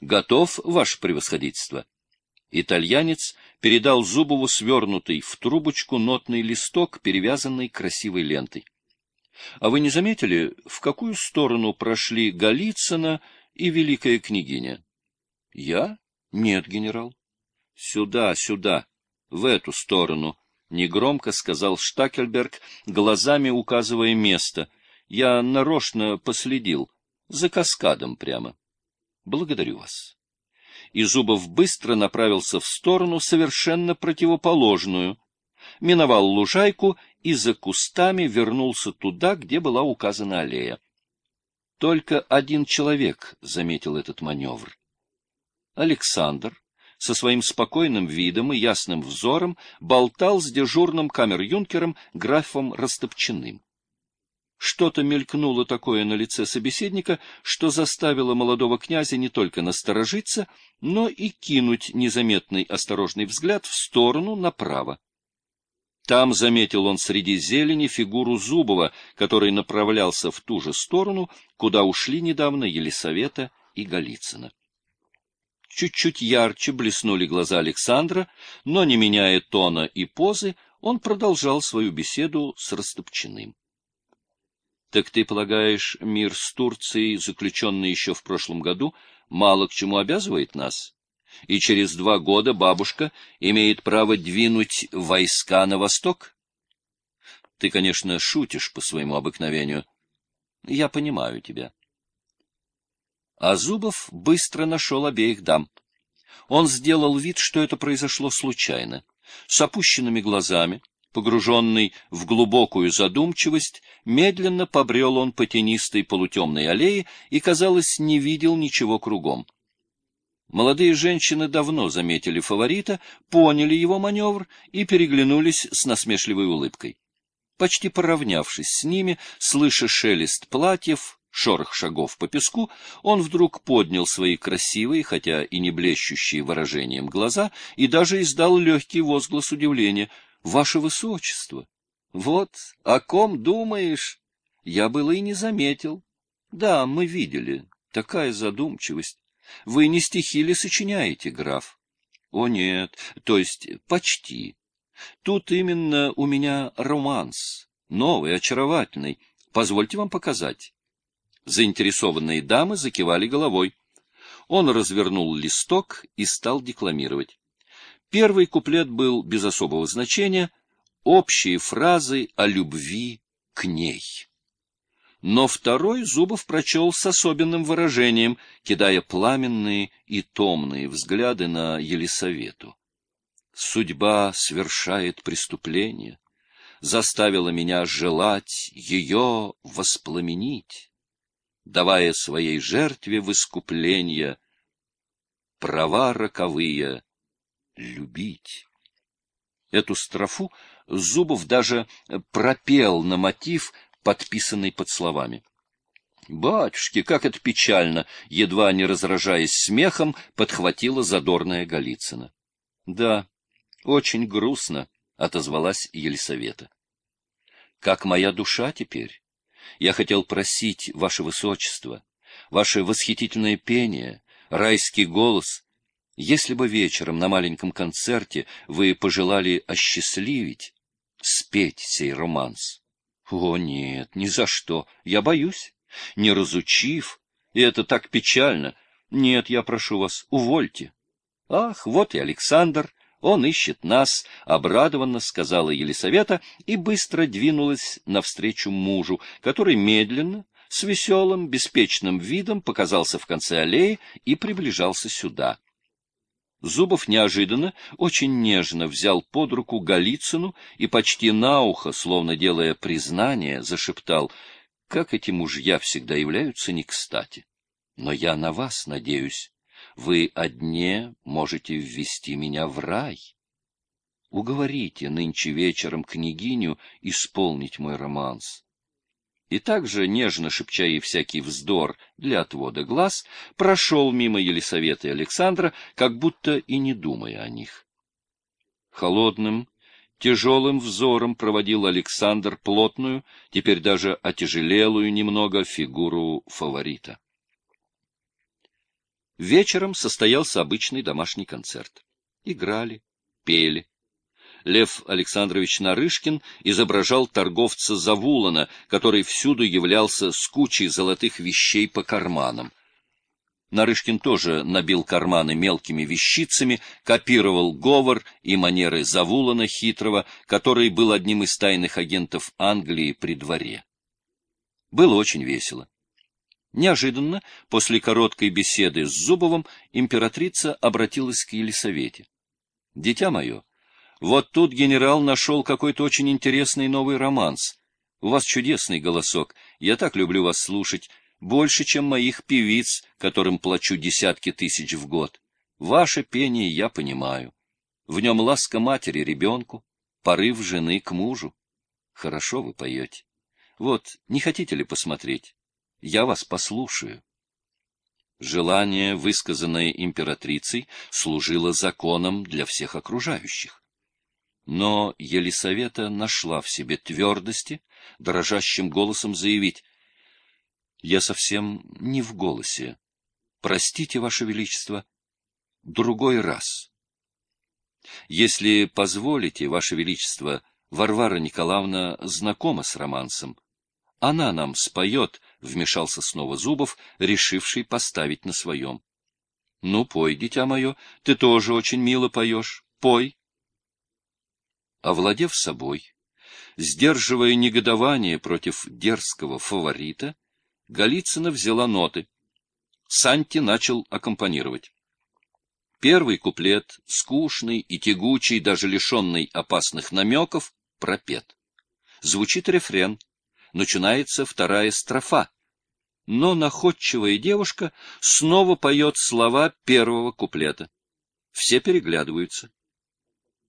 Готов, ваше превосходительство. Итальянец передал Зубову свернутый в трубочку нотный листок, перевязанный красивой лентой. — А вы не заметили, в какую сторону прошли Голицына и Великая княгиня? — Я? Нет, генерал. — Сюда, сюда, в эту сторону, — негромко сказал Штакельберг, глазами указывая место. Я нарочно последил, за каскадом прямо. Благодарю вас и Зубов быстро направился в сторону, совершенно противоположную, миновал лужайку и за кустами вернулся туда, где была указана аллея. Только один человек заметил этот маневр. Александр со своим спокойным видом и ясным взором болтал с дежурным камер-юнкером графом Растопчиным. Что-то мелькнуло такое на лице собеседника, что заставило молодого князя не только насторожиться, но и кинуть незаметный осторожный взгляд в сторону направо. Там заметил он среди зелени фигуру Зубова, который направлялся в ту же сторону, куда ушли недавно Елисавета и Голицына. Чуть-чуть ярче блеснули глаза Александра, но, не меняя тона и позы, он продолжал свою беседу с Растопчиным. Так ты полагаешь, мир с Турцией, заключенный еще в прошлом году, мало к чему обязывает нас? И через два года бабушка имеет право двинуть войска на восток? Ты, конечно, шутишь по своему обыкновению. Я понимаю тебя. А Зубов быстро нашел обеих дам. Он сделал вид, что это произошло случайно. С опущенными глазами, Погруженный в глубокую задумчивость, медленно побрел он по тенистой полутемной аллее и, казалось, не видел ничего кругом. Молодые женщины давно заметили фаворита, поняли его маневр и переглянулись с насмешливой улыбкой. Почти поравнявшись с ними, слыша шелест платьев, шорох шагов по песку, он вдруг поднял свои красивые, хотя и не блещущие выражением глаза, и даже издал легкий возглас удивления — Ваше Высочество! Вот, о ком думаешь? Я было и не заметил. Да, мы видели. Такая задумчивость. Вы не стихи ли сочиняете, граф? О, нет, то есть почти. Тут именно у меня романс, новый, очаровательный. Позвольте вам показать. Заинтересованные дамы закивали головой. Он развернул листок и стал декламировать. Первый куплет был без особого значения, общие фразы о любви к ней. Но второй Зубов прочел с особенным выражением, кидая пламенные и томные взгляды на Елисавету. Судьба свершает преступление, заставила меня желать ее воспламенить, давая своей жертве в искупление права роковые любить. Эту строфу Зубов даже пропел на мотив, подписанный под словами. «Батюшки, как это печально!» — едва не разражаясь смехом, подхватила задорная Голицына. «Да, очень грустно», — отозвалась Елисавета. «Как моя душа теперь? Я хотел просить, ваше высочество, ваше восхитительное пение, райский голос, если бы вечером на маленьком концерте вы пожелали осчастливить, спеть сей романс. О, нет, ни за что. Я боюсь. Не разучив, и это так печально. Нет, я прошу вас, увольте. Ах, вот и Александр. Он ищет нас, — обрадованно сказала Елисавета и быстро двинулась навстречу мужу, который медленно, с веселым, беспечным видом показался в конце аллеи и приближался сюда. Зубов неожиданно, очень нежно взял под руку Голицыну и почти на ухо, словно делая признание, зашептал, как эти мужья всегда являются не кстати. Но я на вас надеюсь. Вы одне можете ввести меня в рай. Уговорите нынче вечером княгиню исполнить мой романс и также, нежно шепча ей всякий вздор для отвода глаз, прошел мимо Елисаветы и Александра, как будто и не думая о них. Холодным, тяжелым взором проводил Александр плотную, теперь даже отяжелелую немного фигуру фаворита. Вечером состоялся обычный домашний концерт. Играли, пели. Лев Александрович Нарышкин изображал торговца Завулана, который всюду являлся с кучей золотых вещей по карманам. Нарышкин тоже набил карманы мелкими вещицами, копировал говор и манеры Завулана хитрого, который был одним из тайных агентов Англии при дворе. Было очень весело. Неожиданно, после короткой беседы с Зубовым, императрица обратилась к Елисавете. — Дитя мое, вот тут генерал нашел какой-то очень интересный новый романс. У вас чудесный голосок, я так люблю вас слушать, больше, чем моих певиц, которым плачу десятки тысяч в год. Ваше пение я понимаю. В нем ласка матери ребенку, порыв жены к мужу. Хорошо вы поете. Вот, не хотите ли посмотреть? Я вас послушаю. Желание, высказанное императрицей, служило законом для всех окружающих. Но Елисавета нашла в себе твердости, дрожащим голосом заявить, «Я совсем не в голосе. Простите, Ваше Величество, другой раз». Если позволите, Ваше Величество, Варвара Николаевна знакома с романсом. Она нам споет, — вмешался снова Зубов, решивший поставить на своем. — Ну, пой, дитя мое, ты тоже очень мило поешь. Пой. Овладев собой, сдерживая негодование против дерзкого фаворита, Голицына взяла ноты. Санти начал аккомпанировать. Первый куплет, скучный и тягучий, даже лишенный опасных намеков, пропет. Звучит рефрен — начинается вторая строфа. Но находчивая девушка снова поет слова первого куплета. Все переглядываются.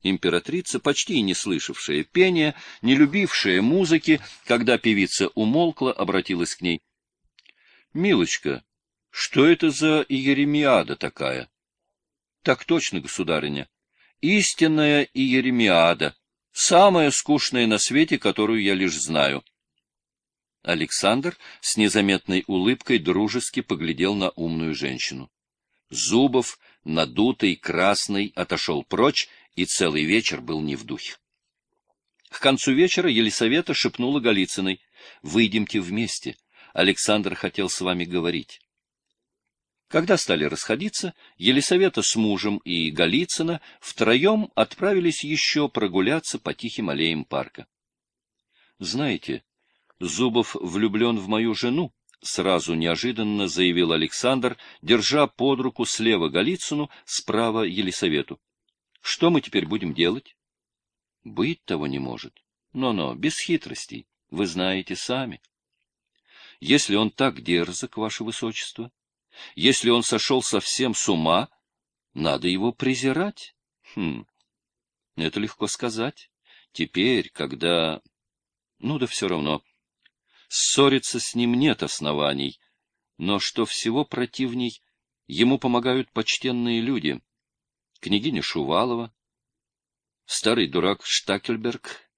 Императрица, почти не слышавшая пения, не любившая музыки, когда певица умолкла, обратилась к ней. — Милочка, что это за Иеремиада такая? — Так точно, государыня. Истинная Иеремиада, самая скучная на свете, которую я лишь знаю. Александр с незаметной улыбкой дружески поглядел на умную женщину. Зубов, надутый, красный, отошел прочь и целый вечер был не в духе. К концу вечера Елисавета шепнула Голицыной, «Выйдемте вместе. Александр хотел с вами говорить». Когда стали расходиться, Елисавета с мужем и Голицына втроем отправились еще прогуляться по тихим аллеям парка. «Знаете, Зубов влюблен в мою жену, — сразу неожиданно заявил Александр, держа под руку слева Голицыну, справа Елисавету. — Что мы теперь будем делать? — Быть того не может. Но-но, без хитростей, вы знаете сами. Если он так дерзок, ваше высочество, если он сошел совсем с ума, надо его презирать. Хм, это легко сказать. Теперь, когда... Ну да все равно. Ссориться с ним нет оснований, но что всего противней, ему помогают почтенные люди. Княгиня Шувалова, старый дурак Штакельберг.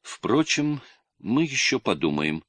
Впрочем, мы еще подумаем.